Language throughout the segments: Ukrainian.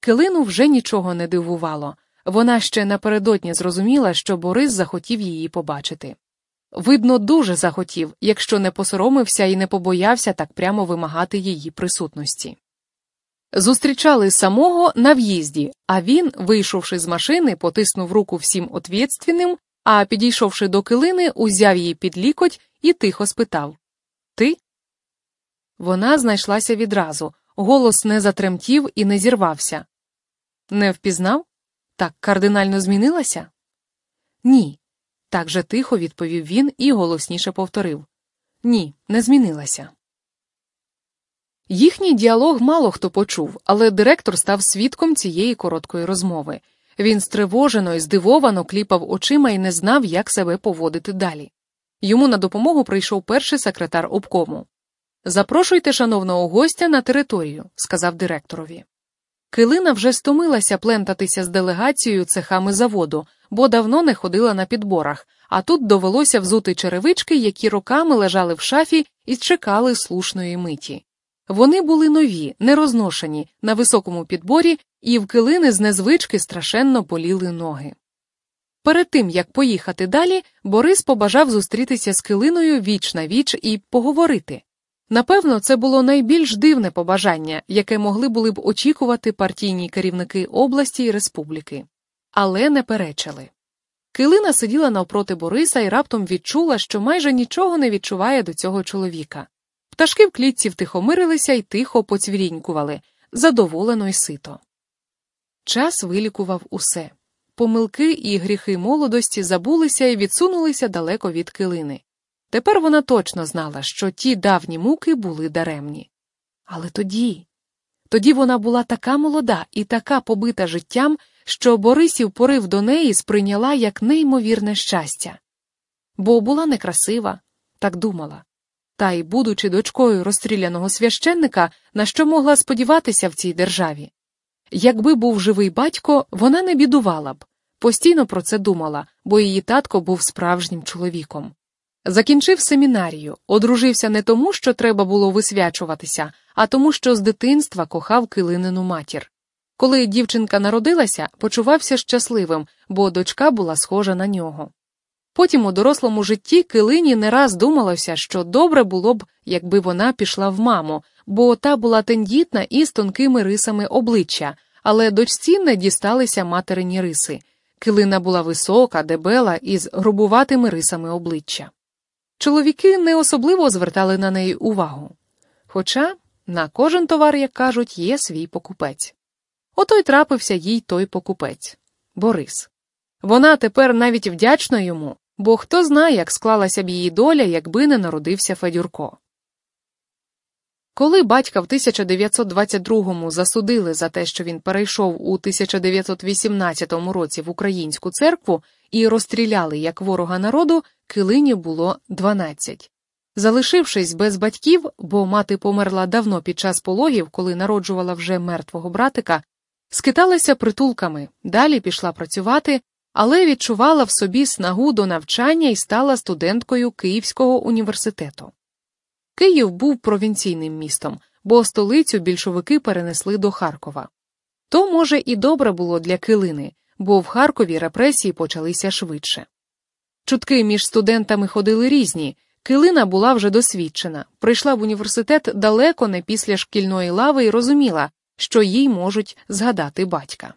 Килину вже нічого не дивувало. Вона ще напередодні зрозуміла, що Борис захотів її побачити. Видно, дуже захотів, якщо не посоромився і не побоявся так прямо вимагати її присутності. Зустрічали самого на в'їзді, а він, вийшовши з машини, потиснув руку всім отвєцтвінним, а підійшовши до килини, узяв її під лікоть і тихо спитав Ти? Вона знайшлася відразу, голос не затремтів і не зірвався. Не впізнав? Так кардинально змінилася? Ні. Так же тихо відповів він і голосніше повторив Ні, не змінилася. Їхній діалог мало хто почув, але директор став свідком цієї короткої розмови. Він стривожено і здивовано кліпав очима і не знав, як себе поводити далі. Йому на допомогу прийшов перший секретар обкому. Запрошуйте шановного гостя на територію, сказав директорові. Килина вже стомилася плентатися з делегацією цехами заводу, бо давно не ходила на підборах, а тут довелося взути черевички, які роками лежали в шафі і чекали слушної миті. Вони були нові, нерозношені, на високому підборі, і в килини з незвички страшенно боліли ноги. Перед тим як поїхати далі, Борис побажав зустрітися з килиною віч на віч і поговорити. Напевно, це було найбільш дивне побажання, яке могли були б очікувати партійні керівники області і республіки, але не перечили. Килина сиділа навпроти Бориса і раптом відчула, що майже нічого не відчуває до цього чоловіка. Пташки в клітці втихомирилися і тихо поцвірінькували, задоволено й сито. Час вилікував усе. Помилки і гріхи молодості забулися і відсунулися далеко від килини. Тепер вона точно знала, що ті давні муки були даремні. Але тоді, тоді вона була така молода і така побита життям, що Борисів порив до неї сприйняла як неймовірне щастя. Бо була некрасива, так думала. Та й, будучи дочкою розстріляного священника, на що могла сподіватися в цій державі. Якби був живий батько, вона не бідувала б, постійно про це думала, бо її татко був справжнім чоловіком. Закінчив семінарію, одружився не тому, що треба було висвячуватися, а тому, що з дитинства кохав килинину матір. Коли дівчинка народилася, почувався щасливим, бо дочка була схожа на нього. Потім у дорослому житті килині не раз думалося, що добре було б, якби вона пішла в маму, бо та була тендітна і з тонкими рисами обличчя, але дочці не дісталися материні риси. Килина була висока, дебела і з грубуватими рисами обличчя. Чоловіки не особливо звертали на неї увагу. Хоча на кожен товар, як кажуть, є свій покупець. Ото й трапився їй той покупець Борис. Вона тепер навіть вдячна йому, бо хто знає, як склалася б її доля, якби не народився Федюрко. Коли батька в 1922-му засудили за те, що він перейшов у 1918 році в українську церкву і розстріляли як ворога народу, килині було 12. Залишившись без батьків, бо мати померла давно під час пологів, коли народжувала вже мертвого братика, скиталася притулками, далі пішла працювати, але відчувала в собі снагу до навчання і стала студенткою Київського університету. Київ був провінційним містом, бо столицю більшовики перенесли до Харкова. То, може, і добре було для Килини, бо в Харкові репресії почалися швидше. Чутки між студентами ходили різні. Килина була вже досвідчена, прийшла в університет далеко не після шкільної лави і розуміла, що їй можуть згадати батька.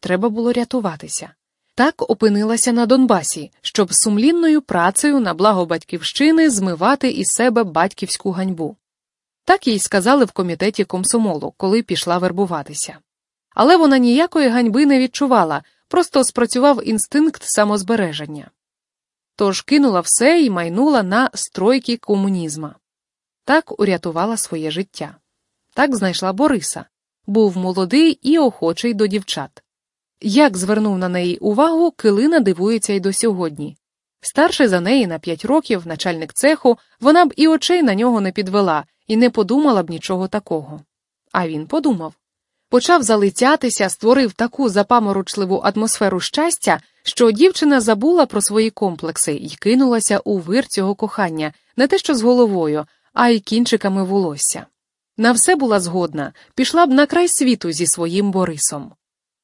Треба було рятуватися. Так опинилася на Донбасі, щоб сумлінною працею на благо батьківщини змивати із себе батьківську ганьбу. Так їй сказали в комітеті комсомолу, коли пішла вербуватися. Але вона ніякої ганьби не відчувала, просто спрацював інстинкт самозбереження. Тож кинула все і майнула на стройки комунізма. Так урятувала своє життя. Так знайшла Бориса, був молодий і охочий до дівчат. Як звернув на неї увагу, килина дивується й до сьогодні. Старший за неї на п'ять років, начальник цеху, вона б і очей на нього не підвела і не подумала б нічого такого. А він подумав. Почав залицятися, створив таку запаморочливу атмосферу щастя, що дівчина забула про свої комплекси і кинулася у вир цього кохання, не те що з головою, а й кінчиками волосся. На все була згодна, пішла б на край світу зі своїм Борисом.